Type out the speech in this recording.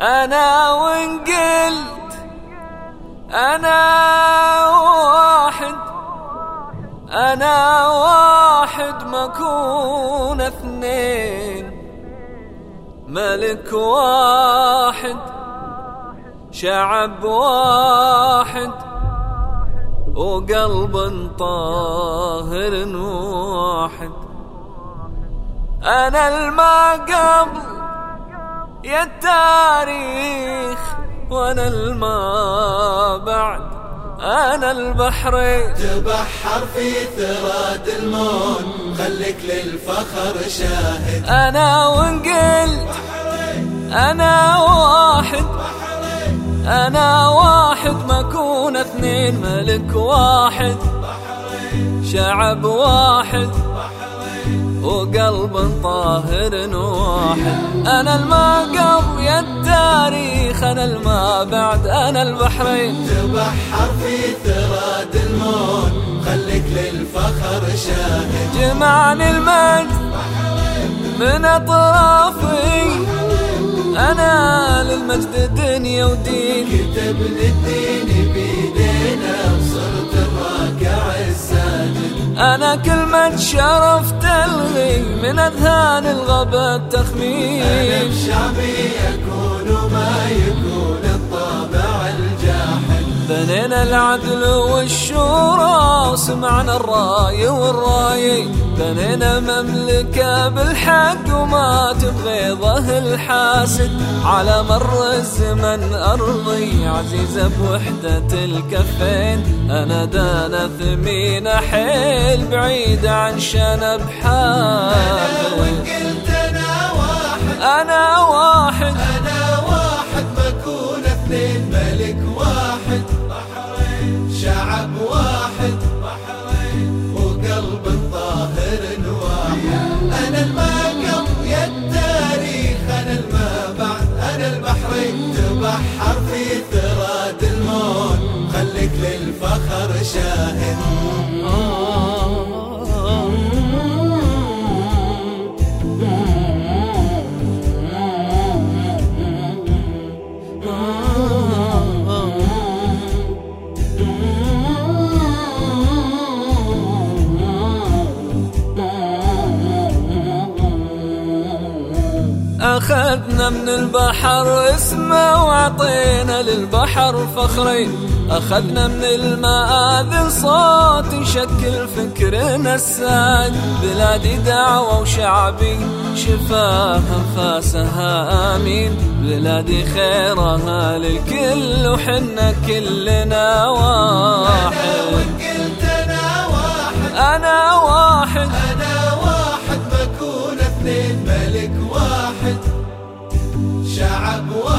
أنا وإن قلت أنا واحد أنا واحد أكون اثنين. ملك واحد شعب واحد وقلب طاهر واحد. أنا الما قبل يا التاريخ وأنا الماء بعد. أنا البحرين تبحر في ثراد المون خليك للفخر شاهد. أنا وان قلت أنا واحد. أنا واحد ما اكون اثنين ملك واحد. شعب واحد. وقلب طاهر واحد أنا الماء قبل يا التاريخ أنا الماء بعد أنا البحرين. تبحر في ثراد المون خليك للفخر شاهد. جمعني المجد من أطرافي. أنا للمجد دنيا ودين. كتب للدين بيدينا أنا كلمة شرف تلغي من أذهان الغبا التخمين أنا بشعبي يكون ما يكون الطابع الجاحد. بنينا العدل والشورى وسمعنا الرأي والرأي. بنينا مملكة بالحق وما تبغيضه الحاسد على مر الزمن أرضي عزيزة بوحدة الكفين أنا دانا ثمين حيل بعيد عن شنب حافل أنا واحد أنا واحد. أنا واحد. تبحر في ثراد المون خليك للفخر شاهد. أخذنا من البحر اسمه وعطينا للبحر فخرين. أخذنا من المآذن صوت يشكل فكرنا الساد بلادي دعوة وشعبي شفاها انفاسها آمين. بلادي خيرها للكل وحنا كلنا واحد. واحد